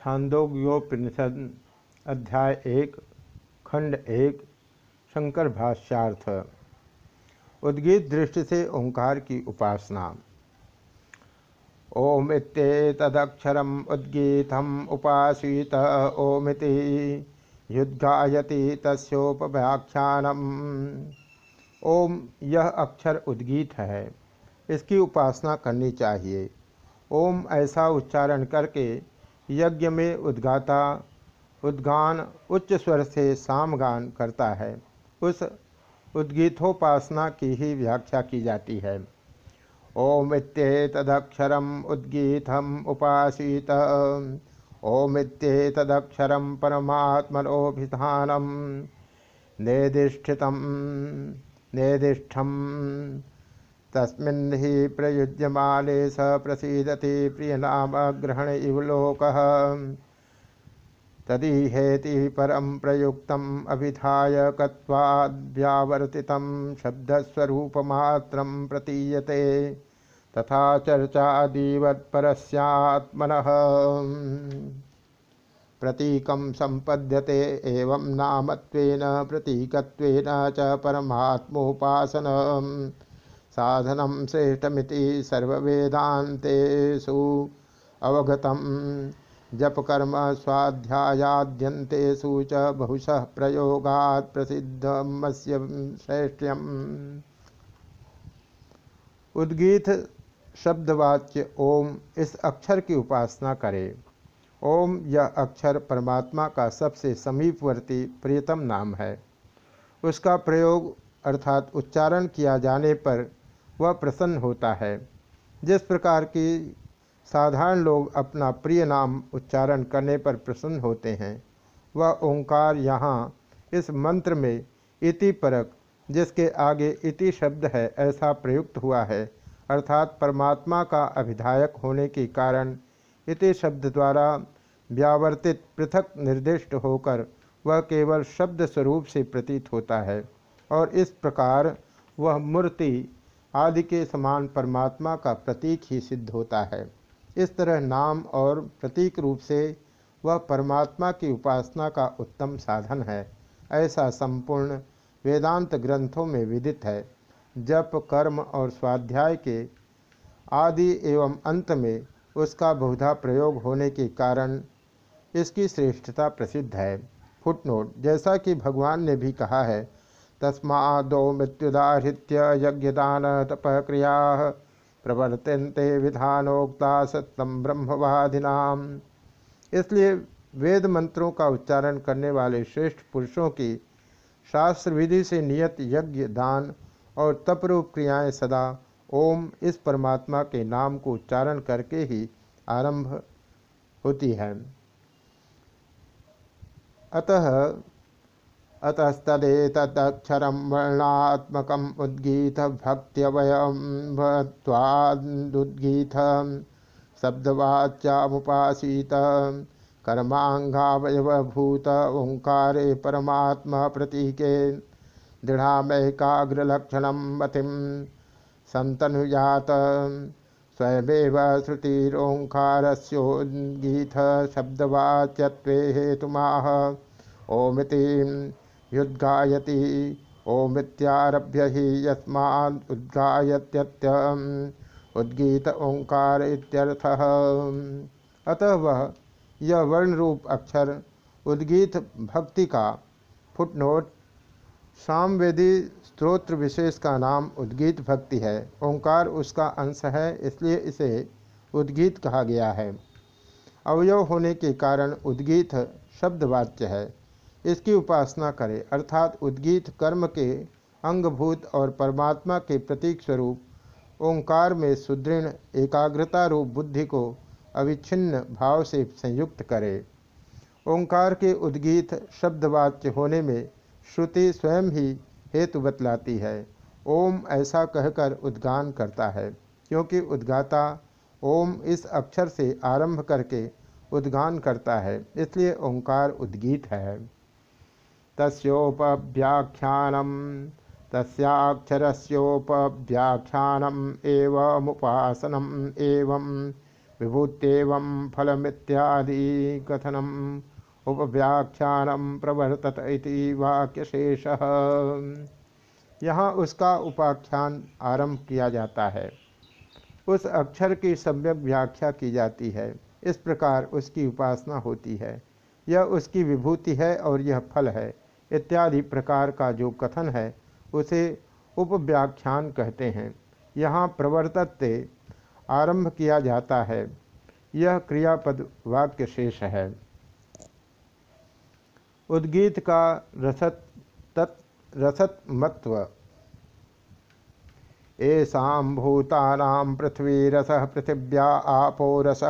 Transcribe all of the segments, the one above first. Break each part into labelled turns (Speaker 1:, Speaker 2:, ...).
Speaker 1: छांदोग्योपनिषद अध्याय एक, खंड एक, शंकर भाष्यार्थ। उद्गीत दृष्टि से ओंकार की उपासना। ओम तदक्षरम उद्गीतम उपासीत ओमिति तस्ोपव्याख्यानम ओम, यह अक्षर उद्गीत है, इसकी उपासना करनी चाहिए। ओम, ऐसा उच्चारण करके यज्ञ में उद्गाता, उद्गान उच्च स्वर से सामगान करता है। उस उद्गीतोपासना की ही व्याख्या की जाती है। ओम तदक्षरम उद्गीतम उपासीत। ओम तदक्षरम परमात्मनोभिधानम नेदिष्ठित नेदिष्ठम तस्मिन् हि प्रयुज्यमाने स प्रसीदति प्रियनामग्रहण इव लोकः। तदीहेति परं प्रयुक्तम् अभिधायकत्वाद्व्यावर्तितं शब्दस्वरूपमात्रं प्रतीयते। तथा चर्चादीवत्परस्यात्मनः। प्रतीकं सम्पद्यते एवं नामत्वेन, प्रतीकत्वेन च परमात्मोपासनम्। साधनम श्रेष्ठमिति सर्वेदांतेषु अवगत। जपकर्म स्वाध्यायाद्यंतेषु च बहुशः प्रयोगात् प्रसिद्धमस्य श्रेष्ठ्यम। उद्गीत शब्दवाच्य ओम इस अक्षर की उपासना करें। ओम यह अक्षर परमात्मा का सबसे समीपवर्ती प्रियतम नाम है। उसका प्रयोग अर्थात उच्चारण किया जाने पर वह प्रसन्न होता है। जिस प्रकार की साधारण लोग अपना प्रिय नाम उच्चारण करने पर प्रसन्न होते हैं, वह ओंकार यहाँ इस मंत्र में इति परक, जिसके आगे इति शब्द है, ऐसा प्रयुक्त हुआ है। अर्थात परमात्मा का अभिधायक होने के कारण इति शब्द द्वारा व्यावर्तित पृथक निर्दिष्ट होकर वह केवल शब्द स्वरूप से प्रतीत होता है और इस प्रकार वह मूर्ति आदि के समान परमात्मा का प्रतीक ही सिद्ध होता है। इस तरह नाम और प्रतीक रूप से वह परमात्मा की उपासना का उत्तम साधन है। ऐसा संपूर्ण वेदांत ग्रंथों में विदित है। जप, कर्म और स्वाध्याय के आदि एवं अंत में उसका बहुधा प्रयोग होने के कारण इसकी श्रेष्ठता प्रसिद्ध है। फुटनोट, जैसा कि भगवान ने भी कहा है तस्मादो मृत्युदाहृत्य यज्ञदान तपक्रिया प्रवर्तन्ते विधानोक्ता सत्यम ब्रह्मवादिनाम। इसलिए वेद मंत्रों का उच्चारण करने वाले श्रेष्ठ पुरुषों की शास्त्र विधि से नियत यज्ञ, दान और तपरूप क्रियाएँ सदा ओम इस परमात्मा के नाम को उच्चारण करके ही आरंभ होती है। अतः अतस्तदेतक्षर वर्णात्मक उद्गीत भक्त्यवयवादुद्गीत शब्दवाच्यामुपासीत कर्मांगावयवभूत ओंकारे परमात्मा प्रतीके दृढ़ामैकाग्रलक्षण मतिम संतनुयात स्वयमेव शब्दवाच्यत्वे हेतुमाह, ओमिति युद्गायति ओमित्यारभ्य ही यस्माद्गायत्यत्यम उद्गीत ओंकार इत्यर्थः। अतः वह यह वर्ण रूप अक्षर, उद्गीत भक्ति का फुटनोट, सामवेदी स्त्रोत्र विशेष का नाम उद्गीत भक्ति है। ओंकार उसका अंश है, इसलिए इसे उद्गीत कहा गया है। अवयव होने के कारण उद्गीत शब्दवाच्य है। इसकी उपासना करें, अर्थात उद्गीत कर्म के अंगभूत और परमात्मा के प्रतीक स्वरूप, ओंकार में सुदृढ़ एकाग्रता रूप बुद्धि को अविच्छिन्न भाव से संयुक्त करे। ओंकार के उद्गीत शब्दवाच्य होने में श्रुति स्वयं ही हेतु बतलाती है। ओम ऐसा कहकर उद्गान करता है, क्योंकि उद्गाता ओम इस अक्षर से आरंभ करके उद्गान करता है, इसलिए ओंकार उद्गीत है। तस्ोपव्याख्यानम तस्याक्षरस्योपव्याख्यानम एवमुपासनम एवं विभूत्यव फलमित्यादि कथनम उपव्याख्यानम प्रवर्तत इति वाक्यशेष। यहाँ उसका उपाख्यान आरंभ किया जाता है। उस अक्षर की सम्यक व्याख्या की जाती है। इस प्रकार उसकी उपासना होती है। यह उसकी विभूति है और यह फल है। इत्यादि प्रकार का जो कथन है, उसे उपव्याख्यान कहते हैं। यहाँ प्रवर्तते आरंभ किया जाता है। यह क्रियापद वाक्य शेष है। उद्गीत का रसत तत् रसत्मत्व। ऐसा भूतानां पृथ्वी रस पृथिव्या आपो रस।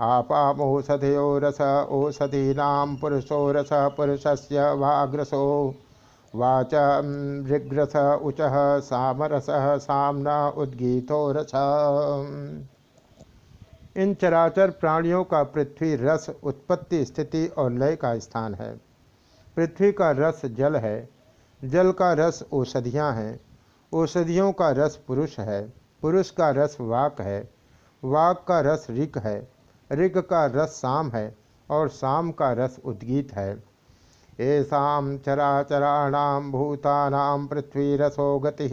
Speaker 1: आपामोषधयो रस ओषधीना पुरुषो रस पुरुषस्य वाग्रसो। वाच ऋग्रस उच, सामरस, सामना उद्गीतो रस इन चराचर प्राणियों का पृथ्वी रस उत्पत्ति स्थिति और लय का स्थान है। पृथ्वी का रस जल है। जल का रस औषधियाँ हैं। औषधियों का रस पुरुष है। पुरुष का रस वाक है। वाक का रस ऋक है। ऋग का रस साम है और साम का रस उद्गीत है। ऐसा चराचराणाम भूतानाम पृथ्वी रसो गति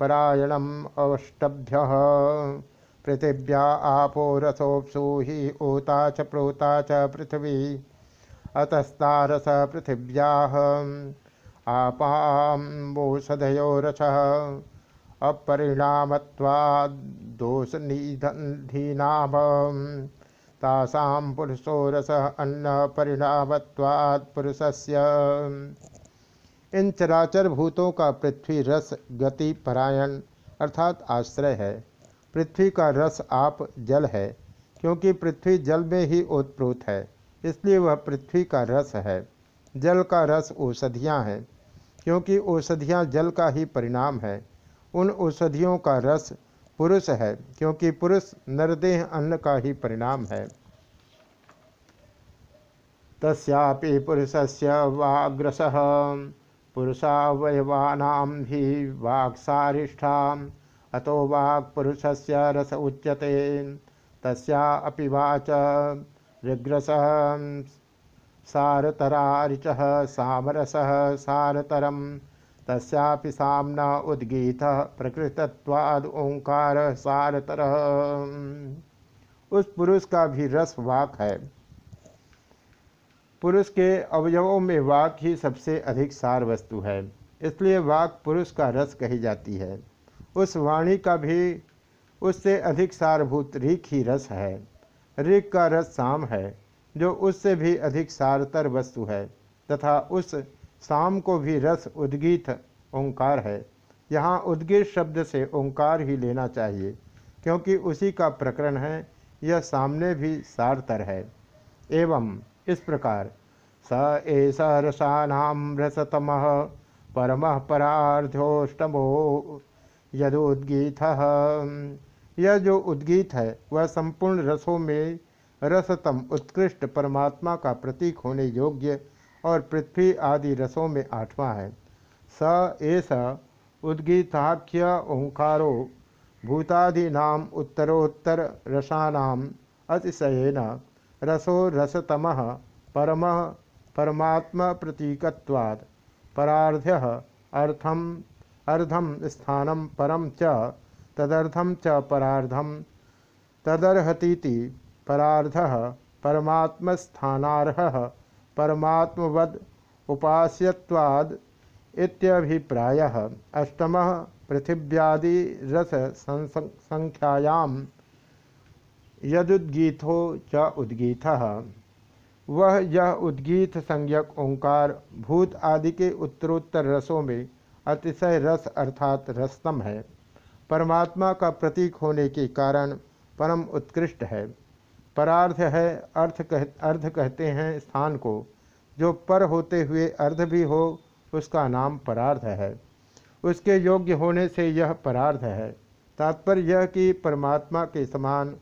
Speaker 1: परायणम अवष्टभ्य। पृथिव्या आपो रसोपसु ही ओता च प्रोता च पृथ्वी, अतस्तारस पृथिव्या। आपाम्बोषधयो रस अपरिणामत्वादोषनिधीनाभ तासां पुरुषो रस अन्न परिणामत्वात् पुरुषस्य। इन चराचर भूतों का पृथ्वी रस, गति, परायण अर्थात आश्रय है। पृथ्वी का रस आप जल है, क्योंकि पृथ्वी जल में ही ओतप्रोत है, इसलिए वह पृथ्वी का रस है। जल का रस औषधियाँ हैं, क्योंकि औषधियाँ जल का ही परिणाम है। उन औषधियों का रस पुरुष है, क्योंकि पुरुष नरदेह अन्न का ही परिणाम है। तस्यापि पुरुषस्य वाग्रस, पुरुषावयवानां ही वाक्सारिष्ठा अतो वाक्पुरुषस्य रस उच्यते। तस्या वाच ऋग्रस सारतरारिचः, सामरसः, सारतरम तस्यापि सामना उद्गीत प्रकृतत्वाद ओंकार सारतर। उस पुरुष का भी रस वाक है। पुरुष के अवयवों में वाक ही सबसे अधिक सार वस्तु है, इसलिए वाक पुरुष का रस कही जाती है। उस वाणी का भी उससे अधिक सारभूत ऋख ही रस है। ऋख का रस साम है, जो उससे भी अधिक सारतर वस्तु है, तथा उस शाम को भी रस उद्गीत ओंकार है। यहाँ उद्गीत शब्द से ओंकार ही लेना चाहिए, क्योंकि उसी का प्रकरण है, यह सामने भी सारतर है। एवं इस प्रकार, स एस रसानाम रसतम परम परार्धोष्टमो यदोद्गीत। यह जो उद्गीत है, वह संपूर्ण रसों में रसतम उत्कृष्ट परमात्मा का प्रतीक होने योग्य और पृथ्वी आदि रसों में आठवां है। स एस उद्गीताख्य ओंकारो भूतादीना उत्तरोत्तर रसानाम अतिशयन रसो रसतम परम परमात्मा प्रतीकवाद परार्ध्य अर्थम अर्धम स्थानम परम च तदर्थम च परार्धम तदर्हतीति परार्ध परमात्मस्थानारह परमात्मवद उपास्यवाद इत्यभिप्राय। अष्टम पृथिव्यादि रस संख्यायाम यदुद्गीथो च उद्गीत वह यह उद्गीत संज्ञक ओंकार, भूत आदि के उत्तरोत्तर रसों में अतिशय रस अर्थात रसतम है। परमात्मा का प्रतीक होने के कारण परम उत्कृष्ट है। परार्थ है, अर्थ कह, अर्ध कहते हैं स्थान को। जो पर होते हुए अर्ध भी हो, उसका नाम परार्थ है। उसके योग्य होने से यह परार्थ है। तात्पर्य यह कि परमात्मा के समान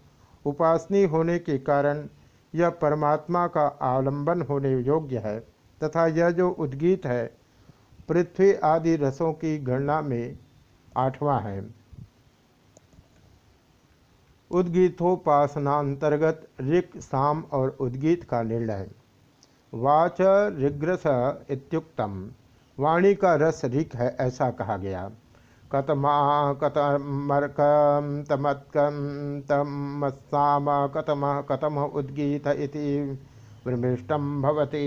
Speaker 1: उपासनी होने के कारण यह परमात्मा का आलंबन होने योग्य है, तथा यह जो उद्गीत है, पृथ्वी आदि रसों की गणना में आठवां है। उद्गीतोपासनांतर्गत ऋक, साम और उद्गीत का निर्णय। वाच ऋग्रस इत्युक्तम। वाणी का रस ऋक है ऐसा कहा गया। कतमा, कतमर्कम, तमत्कम, तमस्साम, कतम कतम उद्गीत इति विमृष्टम भवती।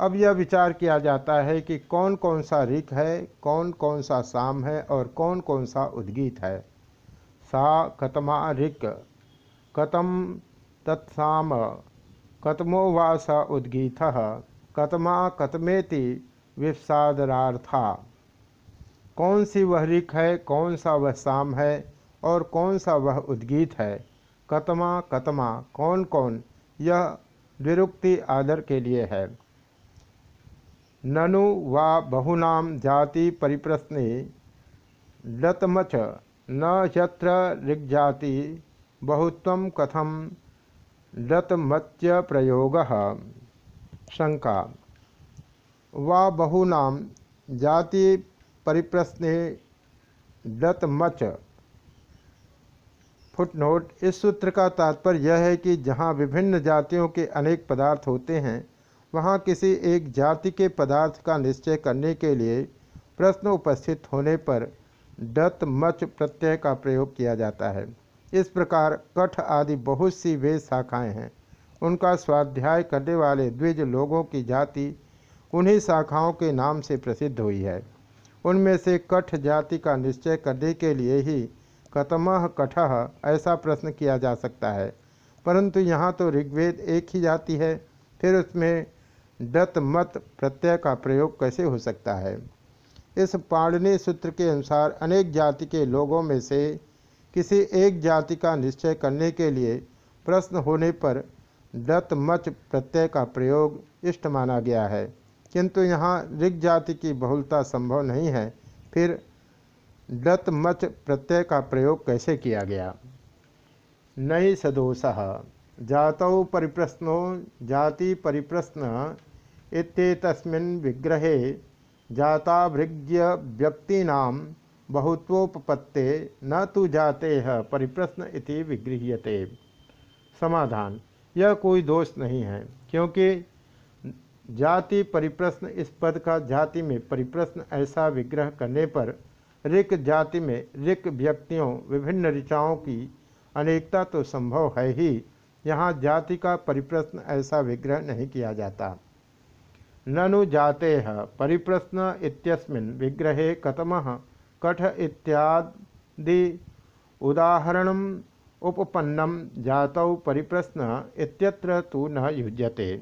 Speaker 1: अब यह विचार किया जाता है कि कौन कौन सा ऋक है कौन कौन सा साम है और कौन कौन सा उद्गीत है। सा कतमा ऋक कतम तत्साम। कतमो वा स उद्गीत कतमा कतमेति विप्सादरार्था कौन सी वह ऋक है, कौन सा वह साम है, और कौन सा वह उद्गीत है? कतमा कतमा। कौन कौन? यह विरुक्ति आदर के लिए है। ननु वा बहुनाम जाति परिप्रश्ने। लतमच न यत्र ऋग्जाति बहुत्व कथम लतमत्य प्रयोग शंका वा बहुनाम जाति परिप्रश्ने लतमच। फुटनोट, इस सूत्र का तात्पर्य यह है कि जहाँ विभिन्न जातियों के अनेक पदार्थ होते हैं, वहाँ किसी एक जाति के पदार्थ का निश्चय करने के लिए प्रश्न उपस्थित होने पर डत मच प्रत्यय का प्रयोग किया जाता है। इस प्रकार कठ आदि बहुत सी वेद शाखाएँ हैं। उनका स्वाध्याय करने वाले द्विज लोगों की जाति उन्हीं शाखाओं के नाम से प्रसिद्ध हुई है। उनमें से कठ जाति का निश्चय करने के लिए ही कतमह कठ ऐसा प्रश्न किया जा सकता है। परंतु यहाँ तो ऋग्वेद एक ही जाति है, फिर उसमें डत मत प्रत्यय का प्रयोग कैसे हो सकता है? इस पाणनी सूत्र के अनुसार अनेक जाति के लोगों में से किसी एक जाति का निश्चय करने के लिए प्रश्न होने पर डत मच प्रत्यय का प्रयोग इष्ट माना गया है। किंतु यहाँ ऋग जाति की बहुलता संभव नहीं है। फिर डत मच प्रत्यय का प्रयोग कैसे किया गया? नई सदोष। जातौ परिप्रश्नो जाति परिप्रश्न इतस्मिन् विग्रहे जाताभृग्य व्यक्तीना बहुत्वोपत्ते न तो जाते है परिप्रश्न इति विगृह्यते। समाधान। यह कोई दोष नहीं है, क्योंकि जाति परिप्रश्न इस पद का जाति में परिप्रश्न ऐसा विग्रह करने पर ऋक जाति में ऋक व्यक्तियों, विभिन्न ऋचाओं की अनेकता तो संभव है ही। यहाँ जाति का परिप्रश्न ऐसा विग्रह नहीं किया जाता। ननु जाते परिप्रश्न इत्यस्मिन् विग्रहे कतम कठ इत्यादि उदाहरण उपपन्नम जातौ परिप्रश्न इत्यत्र तो न युज्यते।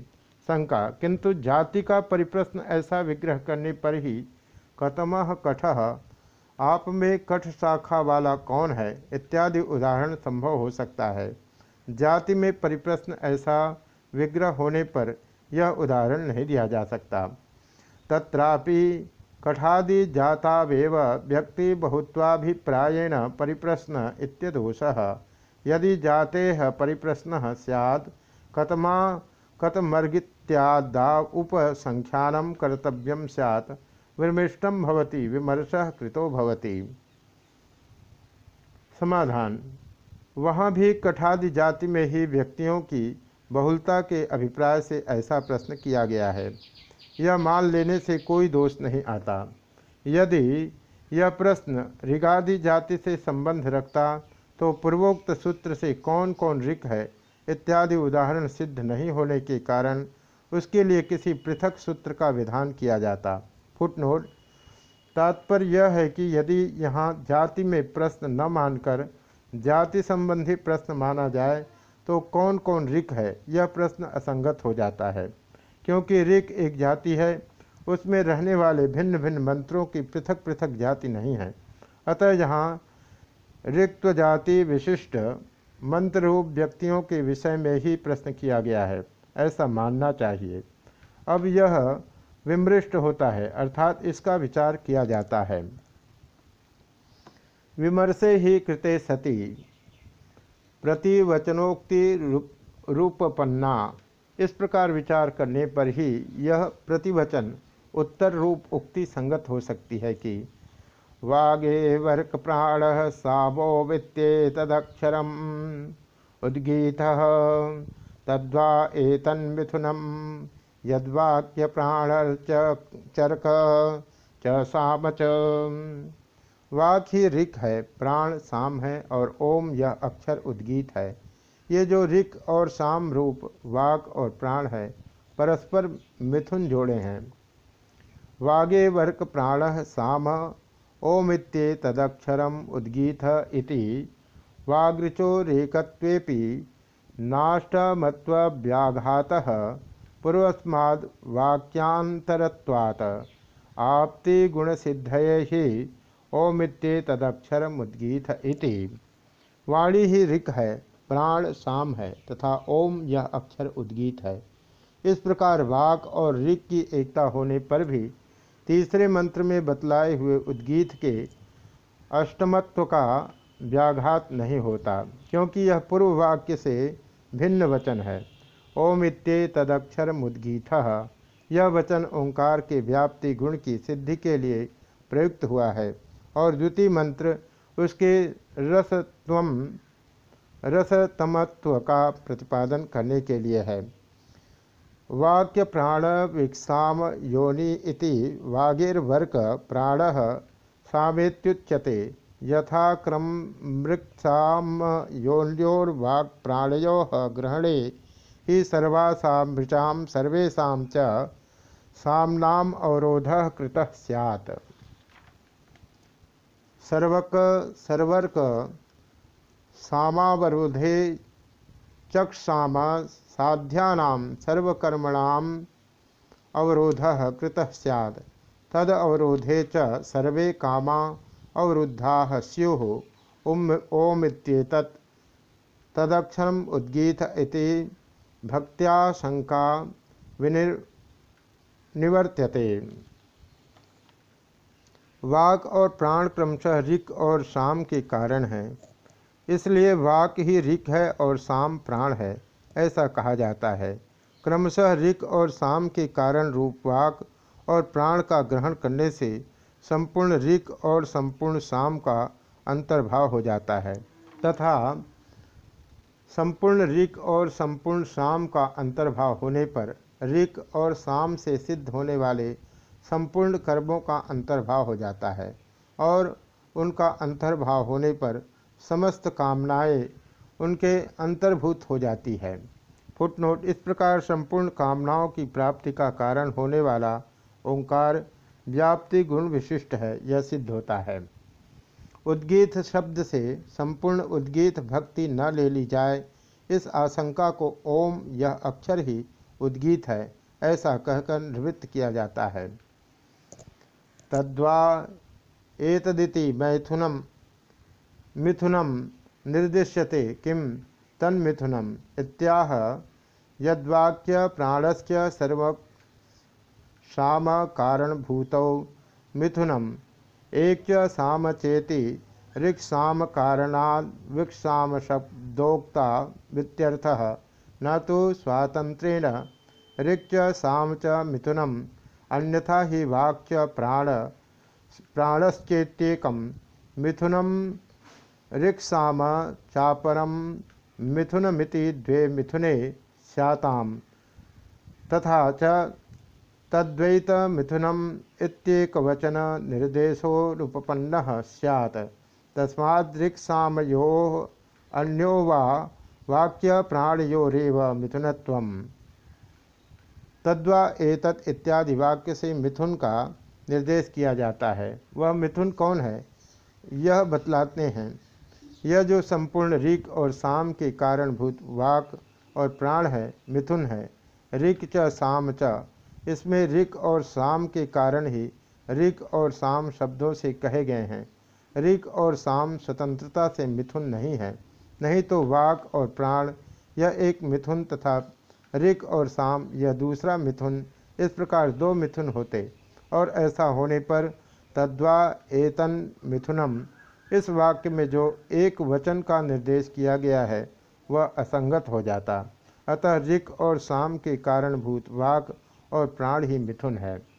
Speaker 1: शंका किंतु जाति का परिप्रश्न ऐसा विग्रह करने पर ही कतम कठ, आप में कठ शाखा वाला कौन है, इत्यादि उदाहरण संभव हो सकता है। जाति में परिप्रश्न ऐसा विग्रह होने पर यह उदाहरण नहीं दिया जा सकता। तत्रापि कठादि जातावेव व्यक्ति बहुत्वाभिप्रायेण परिप्रश्न इत्यदोष। यदि जाते परिप्रश्न सैद कतमा कतमर्गित्यादा उपसंख्यान कर्तव्य सैत् विमृष्टम भवति, विमर्श कृतो भवति। समाधान। वहाँ भी कठादि जाति में ही व्यक्तियों की बहुलता के अभिप्राय से ऐसा प्रश्न किया गया है। यह मान लेने से कोई दोष नहीं आता। यदि यह प्रश्न ऋगादि जाति से संबंध रखता तो पूर्वोक्त सूत्र से कौन कौन ऋक है इत्यादि उदाहरण सिद्ध नहीं होने के कारण उसके लिए किसी पृथक सूत्र का विधान किया जाता। फुटनोट, तात्पर्य यह है कि यदि यहाँ जाति में प्रश्न न मानकर जाति संबंधी प्रश्न माना जाए तो कौन कौन ऋक है? यह प्रश्न असंगत हो जाता है, क्योंकि ऋक एक जाति है। उसमें रहने वाले भिन्न भिन्न मंत्रों की पृथक पृथक जाति नहीं है। अतः यहाँ रिक्त जाति विशिष्ट मंत्र रूप व्यक्तियों के विषय में ही प्रश्न किया गया है। ऐसा मानना चाहिए। अब यह विमृष्ट होता है, अर्थात इसका विचार किया जाता है। विमर्शे ही कृते सती। प्रतिवचनोक्ति रूप रूपपन्ना। इस प्रकार विचार करने पर ही यह प्रतिवचन उत्तर रूप उक्ति संगत हो सकती है कि वागे वर्क प्राण सावो वित्ते तदक्षरम उद्गीत तद्वा एतन्मिथुनम यद्वाक्य प्राण चरक च साम च वाक ही ऋक है प्राण, साम है और ओम यह अक्षर उद्गीत है। ये जो ऋक और साम रूप, वाक और प्राण है, परस्पर मिथुन जोड़े हैं। वागे वर्क प्राण साम, ओमित्ये तदक्षरम उद्गीत इति। वागृचो रेकत्वेपि नाष्टमत्व्याघातः पूर्वस्माद् वाक्यांतरत्वात् आपति गुणसिद्धये ही ओमित्ये तदक्षर मुद्गीत इति। वाणी ही ऋक है, प्राण साम है, तथा ओम यह अक्षर उद्गीत है। इस प्रकार वाक और ऋक की एकता होने पर भी तीसरे मंत्र में बतलाए हुए उद्गीत के अष्टमत्व का व्याघात नहीं होता, क्योंकि यह पूर्व वाक्य से भिन्न वचन है। ओम इत्ये तदक्षर मुद्गीत यह वचन ओंकार के व्याप्ति गुण की सिद्धि के लिए प्रयुक्त हुआ है। और द्वितीय मंत्र, उसके रसत्व, रसतमत्व का प्रतिपादन करने के लिए है। वाक्य प्राण विक्षाम योनि इति वागेर्वर्क प्राण सामेत्युच्यते। यथाक्रम मृक्षाम योन्योर्वाक् प्राणयो ग्रहणे ही सर्वासामृचा सर्वेशा च कृत सैत् सर्वक, सर्वर्क, सामावरोधे चक्षाम साध्यानाम, सर्वकर्मणाम, अवरोध कृत सैद तद अवरोधे च सर्वे कामा, अवरुद्धा स्यु ओम ओमित्येतत्। तदक्षरम उद्गीत इति भक्त्या शंका विनिर्, निवर्त्यते। वाक और प्राण क्रमशः ऋक और शाम के कारण है। इसलिए वाक ही ऋक है और शाम प्राण है, ऐसा कहा जाता है। क्रमशः ऋक और शाम के कारण रूप वाक और प्राण का ग्रहण करने से संपूर्ण ऋक और संपूर्ण शाम का अंतर्भाव हो जाता है, तथा संपूर्ण ऋक और संपूर्ण शाम का अंतर्भाव होने पर ऋक और शाम से सिद्ध होने वाले संपूर्ण कर्मों का अंतर्भाव हो जाता है और उनका अंतर्भाव होने पर समस्त कामनाएँ उनके अंतर्भूत हो जाती है। फुटनोट, इस प्रकार संपूर्ण कामनाओं की प्राप्ति का कारण होने वाला ओंकार व्याप्ति गुण विशिष्ट है, यह सिद्ध होता है। उद्गीत शब्द से संपूर्ण उद्गीत भक्ति न ले ली जाए, इस आशंका को ओम यह अक्षर ही उद्गीत है, ऐसा कहकर निवृत्त किया जाता है। तद्वा एतदिति मैथुनम, मिथुनम निर्दिश्यते किम तन्मिथुनम इत्याह यद्वाक्य प्राणस्य सर्व साम कारणभूत मिथुनम एक साम चेति ऋक्साम कारणाद विक्षाम शब्दोक्ता वित्यर्थः न तो स्वातंत्रेण ऋक् साम च मिथुनम अन्यथा ही वाक्य प्राण प्राणश्चेत्येक मिथुनम ऋक्साम चापरम मिथुनमिति द्वे मिथुने स्याताम। तथा च तद्वैत मिथुनम इत्येकवचन निर्देशोनुपन्न सैत् तस्मादृक्सामयो अन्यो वा वाक्य प्राणयोरेव मिथुनत्वम्। तद्वा एतत् इत्यादि वाक्य से मिथुन का निर्देश किया जाता है। वह मिथुन कौन है? यह बतलाते हैं। यह जो संपूर्ण ऋक और साम के कारणभूत वाक और प्राण है, मिथुन है। ऋक च, साम च। इसमें ऋक और साम के कारण ही ऋक और साम शब्दों से कहे गए हैं। ऋक और साम स्वतंत्रता से मिथुन नहीं है। नहीं तो वाक और प्राण यह एक मिथुन तथा ऋक और साम, यह दूसरा मिथुन। इस प्रकार दो मिथुन होते, और ऐसा होने पर तद्वा एतन मिथुनम। इस वाक्य में जो एक वचन का निर्देश किया गया है, वह असंगत हो जाता। अतः रिक और शाम के कारणभूत वाक और प्राण ही मिथुन है।